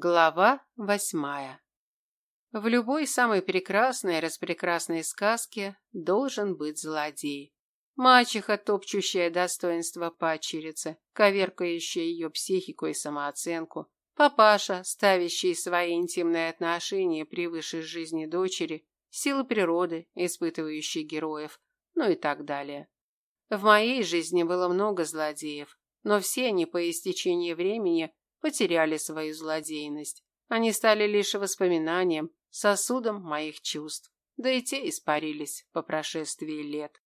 Глава восьмая. В любой самой прекрасной и распрекрасной сказке должен быть злодей. Мачеха, топчущая достоинство падчерицы, коверкающая ее психику и самооценку. Папаша, ставящий свои интимные отношения превыше жизни дочери, силы природы, испытывающие героев, ну и так далее. В моей жизни было много злодеев, но все они по истечении времени потеряли свою злодейность. Они стали лишь воспоминанием, сосудом моих чувств. Да и те испарились по прошествии лет.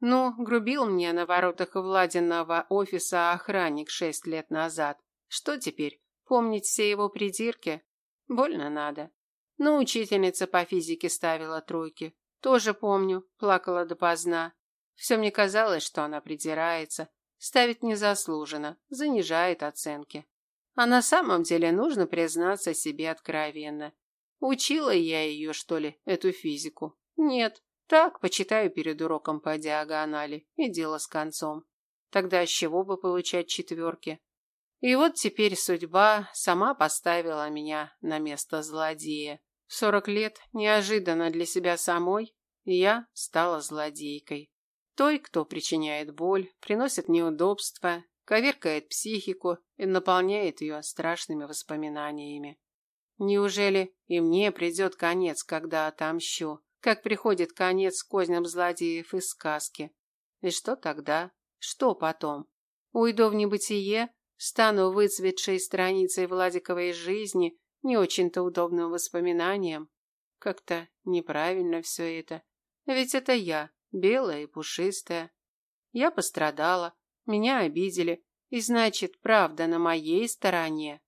Ну, грубил мне на воротах Владиного офиса охранник шесть лет назад. Что теперь? Помнить все его придирки? Больно надо. Ну, учительница по физике ставила тройки. Тоже помню, плакала допоздна. Все мне казалось, что она придирается. Ставит незаслуженно, занижает оценки. А на самом деле нужно признаться себе откровенно. Учила я ее, что ли, эту физику? Нет. Так, почитаю перед уроком по диагонали, и дело с концом. Тогда с чего бы получать четверки? И вот теперь судьба сама поставила меня на место злодея. В сорок лет, неожиданно для себя самой, я стала злодейкой. Той, кто причиняет боль, приносит неудобства коверкает психику и наполняет ее страшными воспоминаниями. Неужели и мне придет конец, когда отомщу, как приходит конец козням злодеев из сказки? И что тогда? Что потом? Уйду в небытие, стану выцветшей страницей Владиковой жизни, не очень-то удобным воспоминанием? Как-то неправильно все это. Ведь это я, белая и пушистая. Я пострадала, меня обидели, и значит, правда на моей стороне.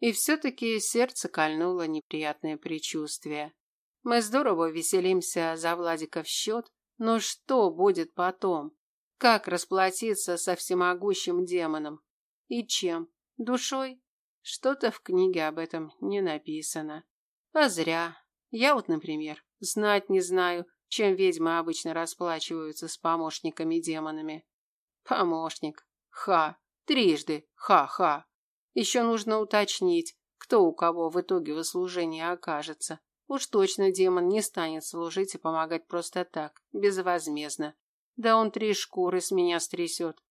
И все-таки сердце кольнуло неприятное предчувствие. Мы здорово веселимся за Владика в счет, но что будет потом? Как расплатиться со всемогущим демоном? И чем? Душой? Что-то в книге об этом не написано. А зря. Я вот, например, знать не знаю, чем ведьмы обычно расплачиваются с помощниками-демонами. Помощник. Ха. Трижды. Ха-ха. Еще нужно уточнить, кто у кого в итоге в услужении окажется. Уж точно демон не станет служить и помогать просто так, безвозмездно. Да он три шкуры с меня стрясет.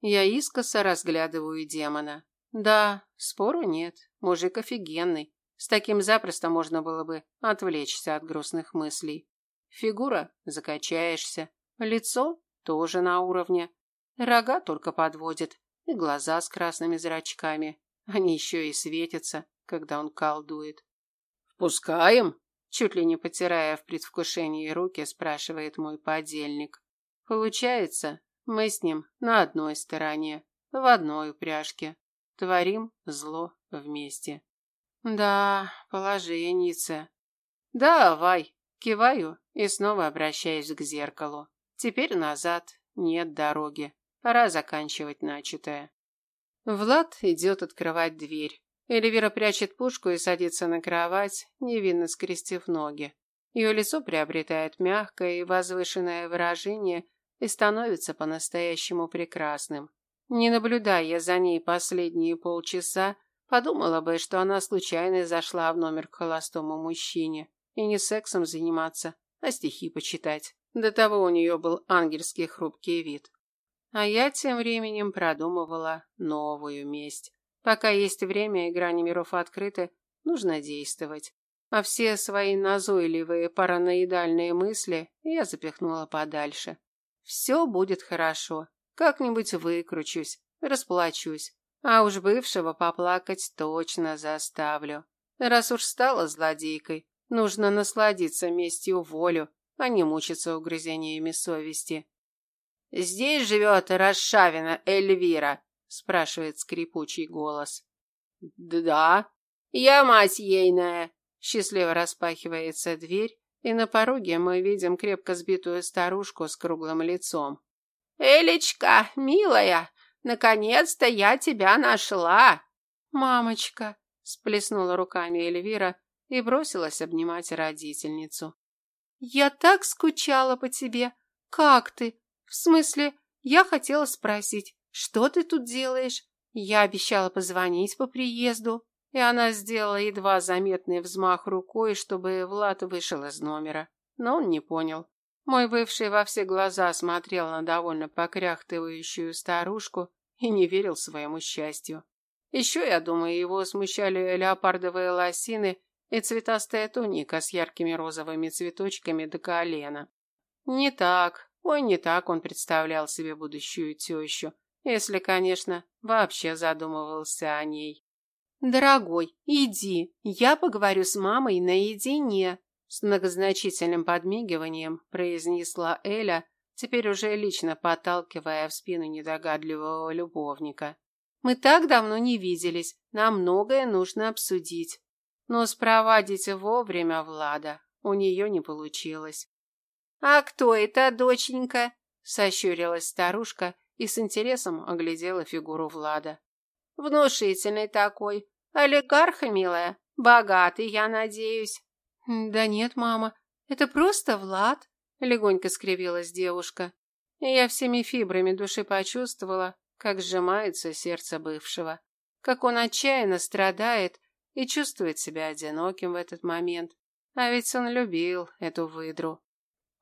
Я искоса разглядываю демона. Да, спору нет, мужик офигенный. С таким запросто можно было бы отвлечься от грустных мыслей. Фигура – закачаешься. Лицо – тоже на уровне. Рога только подводит, и глаза с красными зрачками. Они еще и светятся, когда он колдует. «Впускаем?» Чуть ли не потирая в предвкушении руки, спрашивает мой подельник. Получается, мы с ним на одной стороне, в одной упряжке. Творим зло вместе. Да, положенница. Давай, киваю и снова обращаюсь к зеркалу. Теперь назад нет дороги. Пора заканчивать начатое. Влад идет открывать дверь. Эльвира прячет пушку и садится на кровать, невинно скрестив ноги. Ее лицо приобретает мягкое и возвышенное выражение и становится по-настоящему прекрасным. Не наблюдая за ней последние полчаса, подумала бы, что она случайно зашла в номер к холостому мужчине. И не сексом заниматься, а стихи почитать. До того у нее был ангельский хрупкий вид. А я тем временем продумывала новую месть. Пока есть время и грани миров открыты, нужно действовать. А все свои назойливые параноидальные мысли я запихнула подальше. Все будет хорошо. Как-нибудь выкручусь, расплачусь. А уж бывшего поплакать точно заставлю. Раз уж стала злодейкой, нужно насладиться местью волю, а не мучиться угрызениями совести. «Здесь живет Расшавина Эльвира?» – спрашивает скрипучий голос. «Да, я мать ейная». Счастливо распахивается дверь, и на пороге мы видим крепко сбитую старушку с круглым лицом. «Элечка, милая, наконец-то я тебя нашла!» «Мамочка!» – сплеснула руками Эльвира и бросилась обнимать родительницу. «Я так скучала по тебе! Как ты? В смысле, я хотела спросить, что ты тут делаешь? Я обещала позвонить по приезду. и она сделала едва заметный взмах рукой, чтобы Влад вышел из номера. Но он не понял. Мой бывший во все глаза смотрел на довольно покряхтывающую старушку и не верил своему счастью. Еще, я думаю, его смущали леопардовые лосины и цветастая туника с яркими розовыми цветочками до колена. Не так, ой, не так он представлял себе будущую тещу, если, конечно, вообще задумывался о ней. «Дорогой, иди, я поговорю с мамой наедине», с многозначительным подмигиванием произнесла Эля, теперь уже лично подталкивая в спину недогадливого любовника. «Мы так давно не виделись, нам многое нужно обсудить». Но спровадить вовремя Влада у нее не получилось. «А кто это, доченька?» – сощурилась старушка и с интересом оглядела фигуру Влада. Внушительный такой. Олигарх, милая. Богатый, я надеюсь. Да нет, мама. Это просто Влад. Легонько скривилась девушка. Я всеми фибрами души почувствовала, как сжимается сердце бывшего. Как он отчаянно страдает и чувствует себя одиноким в этот момент. А ведь он любил эту выдру.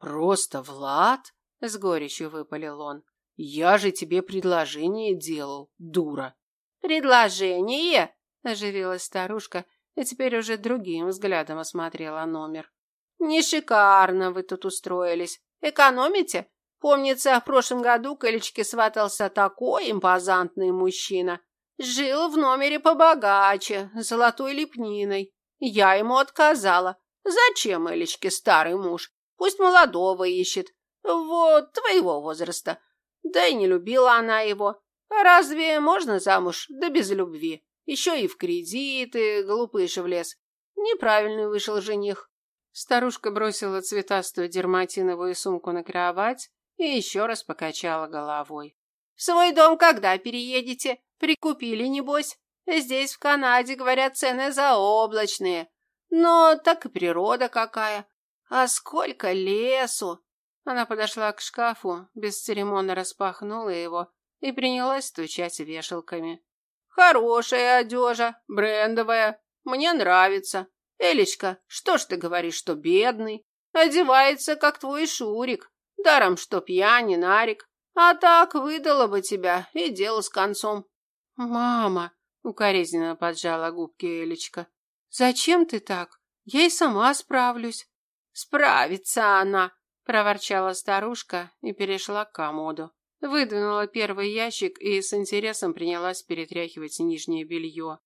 «Просто Влад?» — с горечью выпалил он. «Я же тебе предложение делал, дура!» «Предложение?» – оживилась старушка и теперь уже другим взглядом осмотрела номер. «Не шикарно вы тут устроились. Экономите? Помнится, в прошлом году к Элечке сватался такой импозантный мужчина. Жил в номере побогаче, золотой лепниной. Я ему отказала. Зачем Элечке старый муж? Пусть молодого ищет. Вот, твоего возраста. Да и не любила она его. А разве можно замуж, да без любви? Еще и в кредиты, глупыш влез. Неправильный вышел жених. Старушка бросила цветастую дерматиновую сумку на кровать и еще раз покачала головой. В свой дом когда переедете? Прикупили, небось? Здесь, в Канаде, говорят, цены заоблачные. Но так и природа какая. А сколько лесу! Она подошла к шкафу, бесцеремонно распахнула его и принялась стучать вешалками. «Хорошая одежа, брендовая, мне нравится. Элечка, что ж ты говоришь, что бедный? Одевается, как твой Шурик, даром что пьянин Арик. А так выдала бы тебя, и дело с концом». «Мама!» — укоризненно поджала губки Элечка. «Зачем ты так? Я и сама справлюсь». «Справится она!» — проворчала старушка и перешла к комоду. Выдвинула первый ящик и с интересом принялась перетряхивать нижнее белье.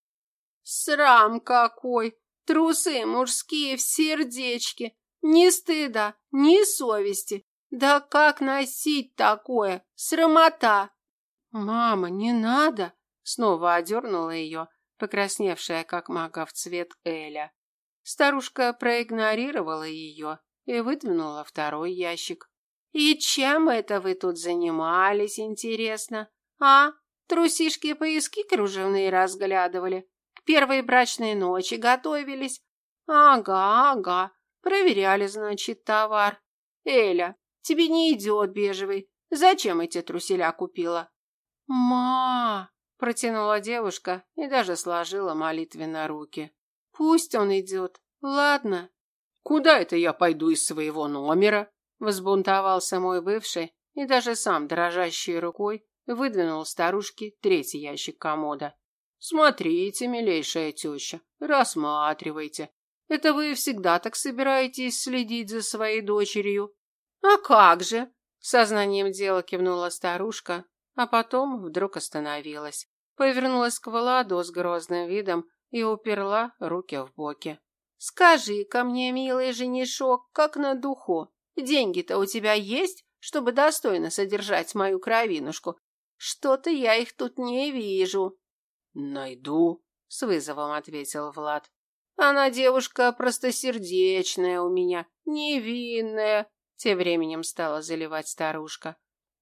«Срам какой! Трусы мужские в сердечке! Ни стыда, ни совести! Да как носить такое? Срамота!» «Мама, не надо!» Снова одернула ее, покрасневшая, как в цвет Эля. Старушка проигнорировала ее и выдвинула второй ящик. И чем это вы тут занимались, интересно? А? Трусишки-пояски кружевные разглядывали? К первой брачной ночи готовились? Ага, ага. Проверяли, значит, товар. Эля, тебе не идет бежевый. Зачем эти труселя купила? Ма, протянула девушка и даже сложила молитвенно руки. Пусть он идет. Ладно. Куда это я пойду из своего номера? Возбунтовался мой бывший и даже сам, дрожащей рукой, выдвинул старушке третий ящик комода. «Смотрите, милейшая теща, рассматривайте. Это вы всегда так собираетесь следить за своей дочерью?» «А как же?» – сознанием дела кивнула старушка, а потом вдруг остановилась. Повернулась к Владу с грозным видом и уперла руки в боки. Скажи ко мне, милый женишок, как на духу, Деньги-то у тебя есть, чтобы достойно содержать мою кровинушку? Что-то я их тут не вижу. Найду, с вызовом ответил Влад. Она девушка простосердечная у меня, невинная, тем временем стала заливать старушка.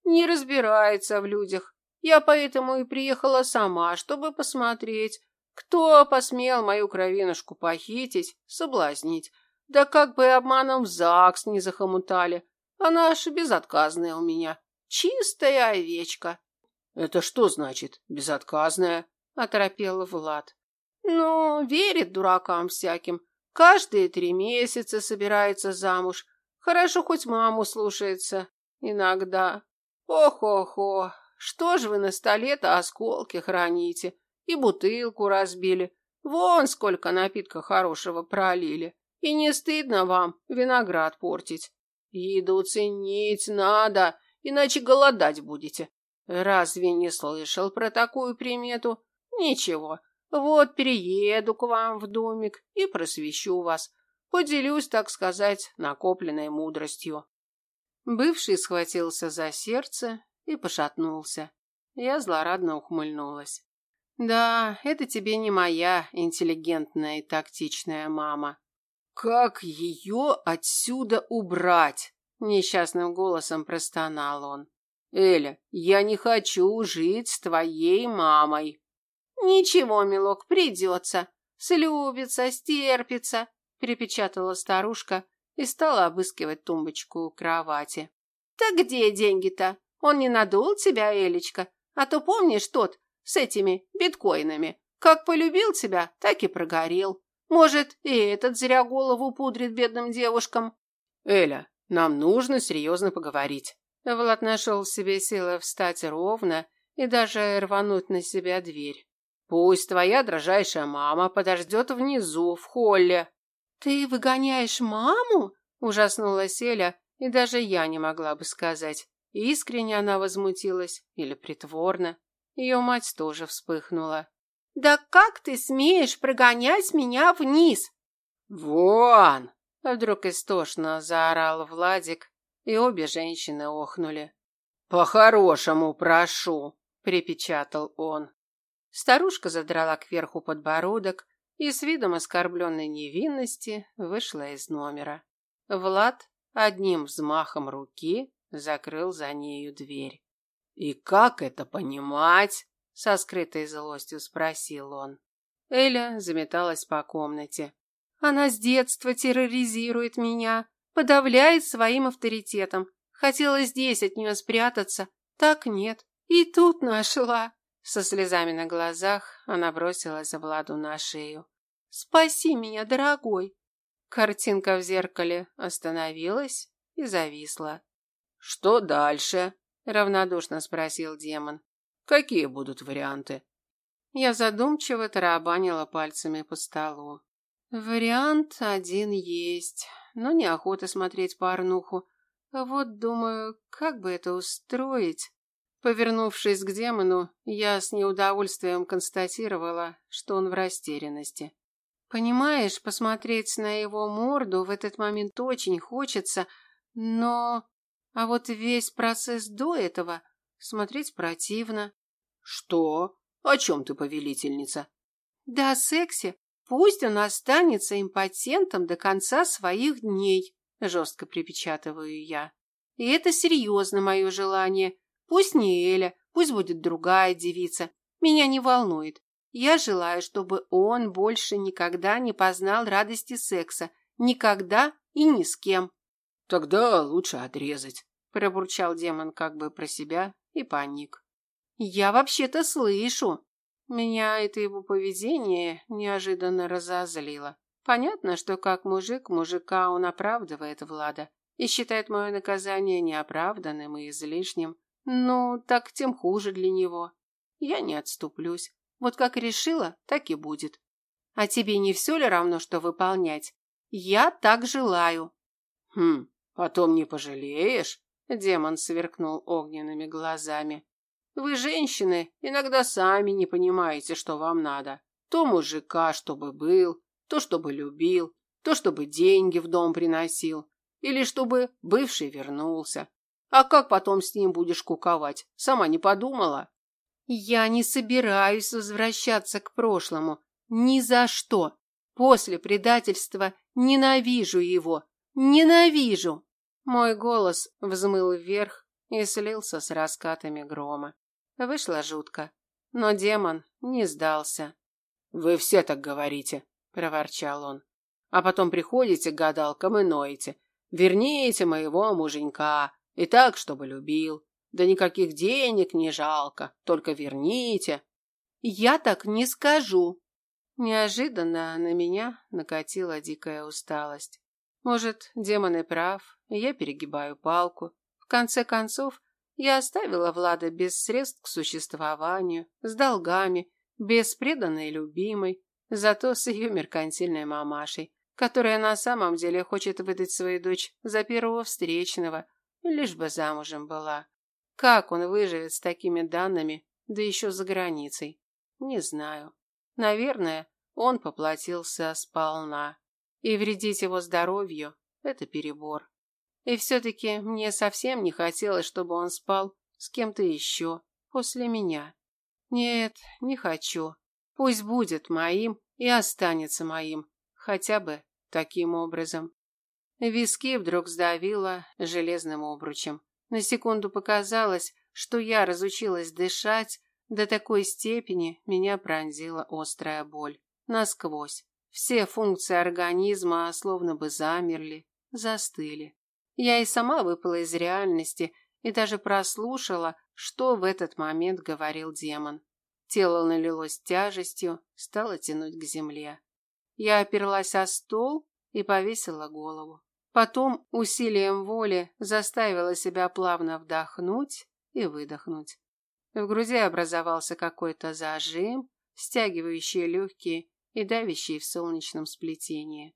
Не разбирается в людях. Я поэтому и приехала сама, чтобы посмотреть, кто посмел мою кровинушку похитить, соблазнить. Да как бы обманом в ЗАГС не захомутали. Она аж безотказная у меня. Чистая овечка. Это что значит, безотказная? Оторопел Влад. Ну, верит дуракам всяким. Каждые три месяца собирается замуж. Хорошо хоть маму слушается. Иногда. Ох-охо, что ж вы на столе-то осколки храните? И бутылку разбили. Вон сколько напитка хорошего пролили. И не стыдно вам виноград портить. Еду ценить надо, иначе голодать будете. Разве не слышал про такую примету? Ничего, вот перееду к вам в домик и просвещу вас. Поделюсь, так сказать, накопленной мудростью. Бывший схватился за сердце и пошатнулся. Я злорадно ухмыльнулась. Да, это тебе не моя интеллигентная и тактичная мама. Как ее отсюда убрать? Несчастным голосом простонал он. Эля, я не хочу жить с твоей мамой. Ничего, милок, придется. Слюбится, стерпится, перепечатала старушка и стала обыскивать тумбочку у кровати. Так где деньги-то? Он не надул тебя, Элечка? А то помнишь тот с этими биткоинами? Как полюбил тебя, так и прогорел. Может, и этот зря голову пудрит бедным девушкам. Эля, нам нужно серьезно поговорить. Влад нашел в себе силы встать ровно и даже рвануть на себя дверь. Пусть твоя дрожайшая мама подождет внизу, в холле. Ты выгоняешь маму? Ужаснулась Эля, и даже я не могла бы сказать, искренне она возмутилась или притворно. Ее мать тоже вспыхнула. Да как ты смеешь прогонять меня вниз? Вон! Вдруг истошно заорал Владик, и обе женщины охнули. По-хорошему прошу, припечатал он. Старушка задрала кверху подбородок и с видом оскорбленной невинности вышла из номера. Влад одним взмахом руки закрыл за нею дверь. «И как это понимать?» со скрытой злостью спросил он. Эля заметалась по комнате. Она с детства терроризирует меня, подавляет своим авторитетом. Хотела здесь от нее спрятаться, так нет. И тут нашла. Со слезами на глазах она бросилась Владу на шею. Спаси меня, дорогой. Картинка в зеркале остановилась и зависла. Что дальше? Равнодушно спросил демон. Какие будут варианты? Я задумчиво тарабанила пальцами по столу. Вариант один есть, но неохота смотреть порнуху. Вот думаю, как бы это устроить? Повернувшись к демону, я с неудовольствием констатировала, что он в растерянности. Понимаешь, посмотреть на его морду в этот момент очень хочется, но... А вот весь процесс до этого Смотреть противно. Что? О чем ты, повелительница? Да о сексе. Пусть он останется импотентом до конца своих дней, жестко припечатываю я. И это серьезно мое желание. Пусть не Эля, пусть будет другая девица. Меня не волнует. Я желаю, чтобы он больше никогда не познал радости секса. Никогда и ни с кем. Тогда лучше отрезать, пробурчал демон как бы про себя и паник. «Я вообще-то слышу!» Меня это его поведение неожиданно разозлило. Понятно, что как мужик мужика он оправдывает Влада и считает мое наказание неоправданным и излишним. Ну, так тем хуже для него. Я не отступлюсь. Вот как решила, так и будет. А тебе не все ли равно, что выполнять? Я так желаю. Хм, потом не пожалеешь? Демон сверкнул огненными глазами. Вы, женщины, иногда сами не понимаете, что вам надо. То мужика, чтобы был, то, чтобы любил, то, чтобы деньги в дом приносил, или чтобы бывший вернулся. А как потом с ним будешь куковать? Сама не подумала? Я не собираюсь возвращаться к прошлому. Ни за что. После предательства ненавижу его. Ненавижу. Мой голос взмыл вверх и слился с раскатами грома. Вышло жутко, но демон не сдался. «Вы все так говорите», — проворчал он. «А потом приходите к гадалкам и ноете. Верните моего муженька, и так, чтобы любил. Да никаких денег не жалко, только верните». «Я так не скажу». Неожиданно на меня накатила дикая усталость. Может, демон и прав, я перегибаю палку. В конце концов, я оставила Влада без средств к существованию, с долгами, без преданной любимой, зато с ее меркантильной мамашей, которая на самом деле хочет выдать свою дочь за первого встречного, лишь бы замужем была. Как он выживет с такими данными, да еще за границей? Не знаю. Наверное, он поплатился сполна. И вредить его здоровью – это перебор. И все-таки мне совсем не хотелось, чтобы он спал с кем-то еще после меня. Нет, не хочу. Пусть будет моим и останется моим, хотя бы таким образом. Виски вдруг сдавило железным обручем. На секунду показалось, что я разучилась дышать, до такой степени меня пронзила острая боль. Насквозь. Все функции организма словно бы замерли, застыли. Я и сама выпала из реальности и даже прослушала, что в этот момент говорил демон. Тело налилось тяжестью, стало тянуть к земле. Я оперлась о стол и повесила голову. Потом усилием воли заставила себя плавно вдохнуть и выдохнуть. В груди образовался какой-то зажим, стягивающий легкие и давящий в солнечном сплетении.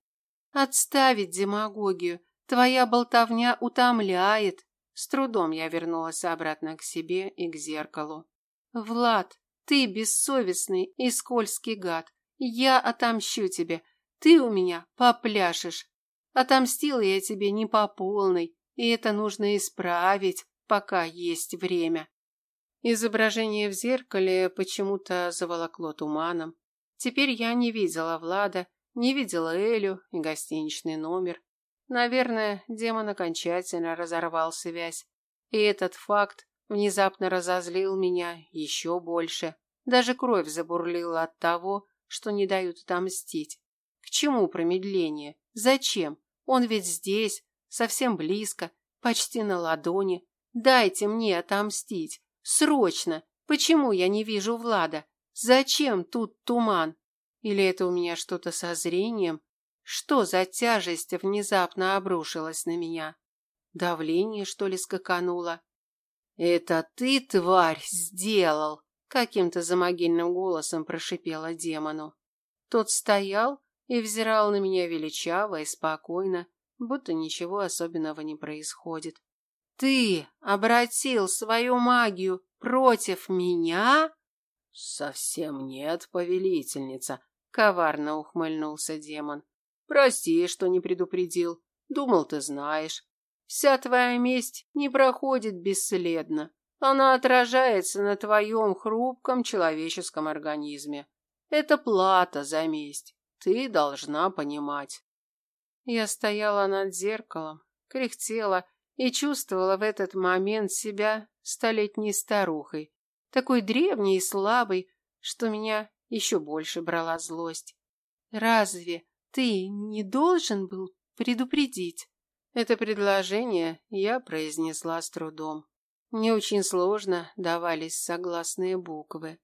«Отставить демагогию! Твоя болтовня утомляет!» С трудом я вернулась обратно к себе и к зеркалу. «Влад, ты бессовестный и скользкий гад. Я отомщу тебе. Ты у меня попляшешь. Отомстила я тебе не по полной, и это нужно исправить, пока есть время. Изображение в зеркале почему-то заволокло туманом. Теперь я не видела Влада, не видела Элю и гостиничный номер. Наверное, демон окончательно разорвал связь. И этот факт внезапно разозлил меня еще больше. Даже кровь забурлила от того, что не дают отомстить. К чему промедление? Зачем? Он ведь здесь, совсем близко, почти на ладони. Дайте мне отомстить. Срочно. Почему я не вижу Влада? Зачем тут туман? Или это у меня что-то со зрением? Что за тяжесть внезапно обрушилась на меня? Давление, что ли, скакануло? «Это ты, тварь, сделал!» Каким-то замогильным голосом прошипела демону. Тот стоял и взирал на меня величаво и спокойно, будто ничего особенного не происходит. «Ты обратил свою магию против меня?» «Совсем нет, повелительница», — коварно ухмыльнулся демон. «Прости, что не предупредил. Думал, ты знаешь. Вся твоя месть не проходит бесследно. Она отражается на твоем хрупком человеческом организме. Это плата за месть. Ты должна понимать. Я стояла над зеркалом, кряхтела и чувствовала в этот момент себя столетней старухой, такой древней и слабой, что меня еще больше брала злость. Разве ты не должен был предупредить? Это предложение я произнесла с трудом. Мне очень сложно давались согласные буквы.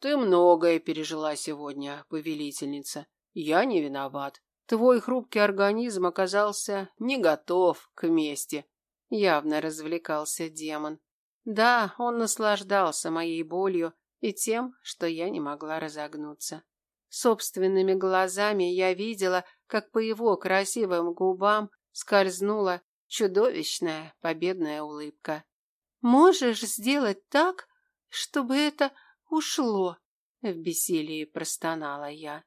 Ты многое пережила сегодня, повелительница. Я не виноват. Твой хрупкий организм оказался не готов к мести. Явно развлекался демон. Да, он наслаждался моей болью и тем, что я не могла разогнуться. Собственными глазами я видела, как по его красивым губам скользнула чудовищная победная улыбка. Можешь сделать так, чтобы это ушло, в бессилии простонала я.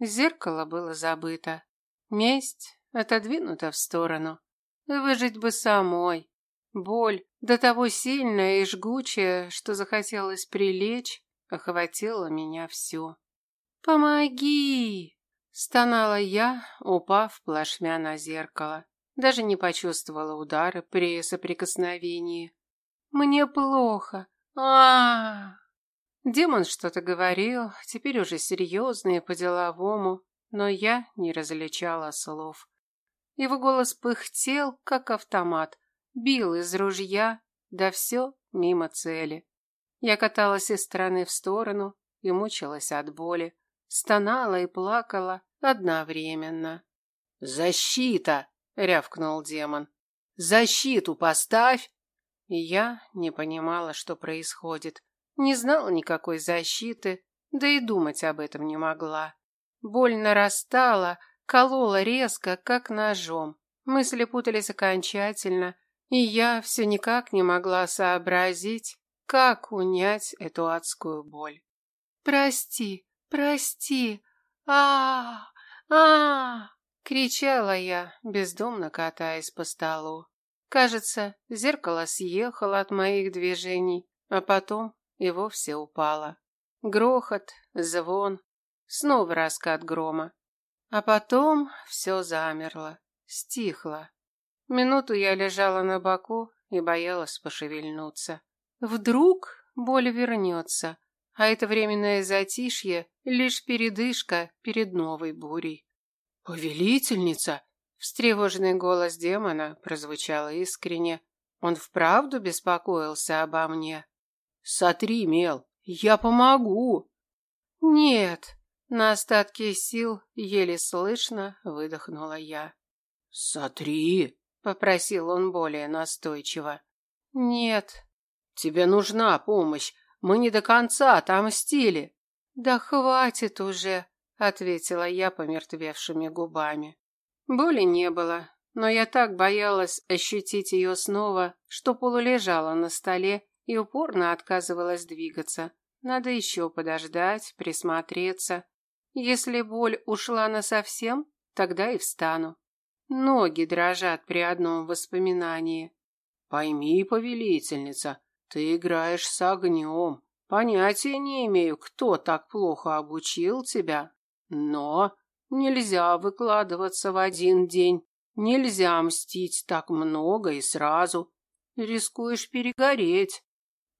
Зеркало было забыто. Месть отодвинута в сторону. Выжить бы самой. Боль, до того сильная и жгучая, что захотелось прилечь, охватила меня всю. «Помоги!» – стонала я, упав плашмя на зеркало. Даже не почувствовала удара при соприкосновении. Мне плохо. А, Демон что-то говорил, теперь уже серьезно и по-деловому, но я не различала слов. Его голос пыхтел, как автомат, бил из ружья, да все мимо цели. Я каталась из стороны в сторону и мучилась от боли. Стонала и плакала одновременно. «Защита!» — рявкнул демон. «Защиту поставь!» Я не понимала, что происходит. Не знала никакой защиты, да и думать об этом не могла. Боль нарастала, колола резко, как ножом. Мысли путались окончательно, и я все никак не могла сообразить, как унять эту адскую боль. «Прости, прости! а а, -а, кричала я, бездумно катаясь по столу. Кажется, зеркало съехало от моих движений, а потом и вовсе упало. Грохот, звон, снова раскат грома. А потом все замерло, стихло. Минуту я лежала на боку и боялась пошевельнуться. Вдруг боль вернется, а это временное затишье — лишь передышка перед новой бурей. «Повелительница!» — встревоженный голос демона прозвучал искренне. Он вправду беспокоился обо мне. «Сотри, Мел, я помогу!» «Нет!» — на остатки сил еле слышно выдохнула я. «Сотри!» — попросил он более настойчиво. «Нет!» «Тебе нужна помощь. Мы не до конца отомстили». «Да хватит уже!» — ответила я помертвевшими губами. Боли не было, но я так боялась ощутить ее снова, что полулежала на столе и упорно отказывалась двигаться. Надо еще подождать, присмотреться. Если боль ушла насовсем, тогда и встану. Ноги дрожат при одном воспоминании. Пойми, повелительница, ты играешь с огнем. Понятия не имею, кто так плохо обучил тебя, но нельзя выкладываться в один день. Нельзя мстить так много и сразу. Рискуешь перегореть.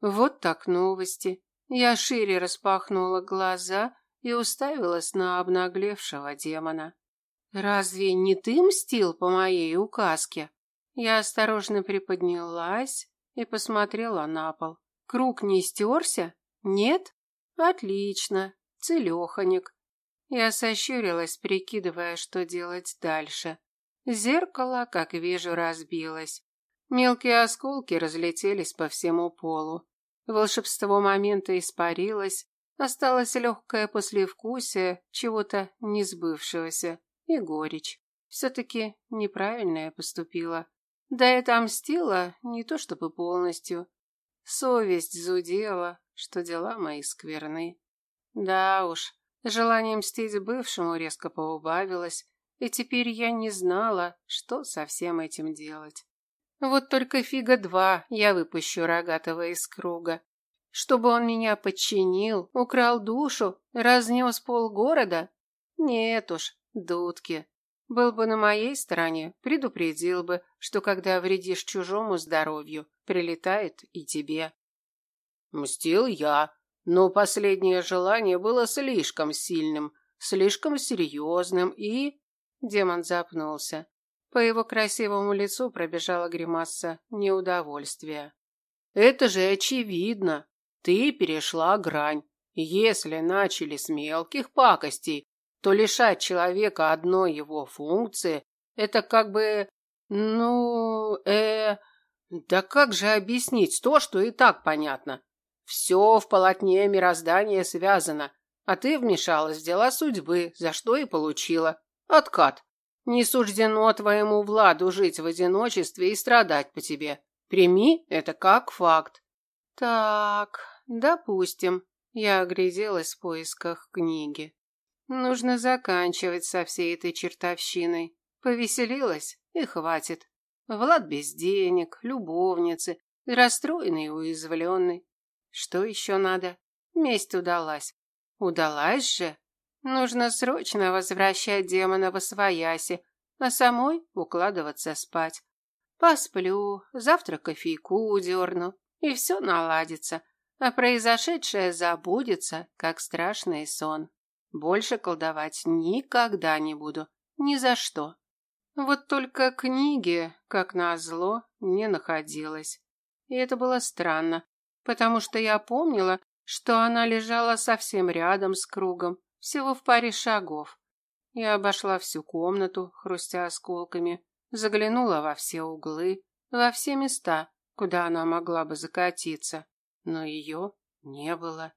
Вот так новости. Я шире распахнула глаза и уставилась на обнаглевшего демона. Разве не ты мстил по моей указке? Я осторожно приподнялась и посмотрела на пол. Круг не стерся? Нет? Отлично. Целеханик. Я сощурилась, прикидывая, что делать дальше. Зеркало, как вижу, разбилось. Мелкие осколки разлетелись по всему полу. Волшебство момента испарилось, осталось легкое послевкусие чего-то несбывшегося и горечь. Все-таки неправильно я поступила. Да это мстила не то чтобы полностью. Совесть зудела, что дела мои скверны. Да уж, желание мстить бывшему резко поубавилось, и теперь я не знала, что со всем этим делать. Вот только фига два я выпущу рогатого из круга. Чтобы он меня подчинил, украл душу, разнес полгорода? Нет уж, дудки. Был бы на моей стороне, предупредил бы, что когда вредишь чужому здоровью, прилетает и тебе. Мстил я, но последнее желание было слишком сильным, слишком серьезным и... Демон запнулся. По его красивому лицу пробежала гримаса неудовольствия. Это же очевидно. Ты перешла грань. Если начали с мелких пакостей, то лишать человека одной его функции – это как бы, ну, э, да как же объяснить то, что и так понятно? Все в полотне мироздания связано, а ты вмешалась в дела судьбы, за что и получила. Откат. Не суждено твоему Владу жить в одиночестве и страдать по тебе. Прими это как факт. Так, допустим. Я огляделась в поисках книги. Нужно заканчивать со всей этой чертовщиной. Повеселилась и хватит. Влад без денег, любовницы, расстроенный и уязвленный. Что еще надо? Месть удалась. Удалась же. Нужно срочно возвращать демона во свояси, а самой укладываться спать. Посплю, завтра кофейку удерну, и все наладится, а произошедшее забудется, как страшный сон. Больше колдовать никогда не буду. Ни за что. Вот только книги, как назло, не находилось. И это было странно, потому что я помнила, что она лежала совсем рядом с кругом, всего в паре шагов. Я обошла всю комнату, хрустя осколками, заглянула во все углы, во все места, куда она могла бы закатиться, но ее не было.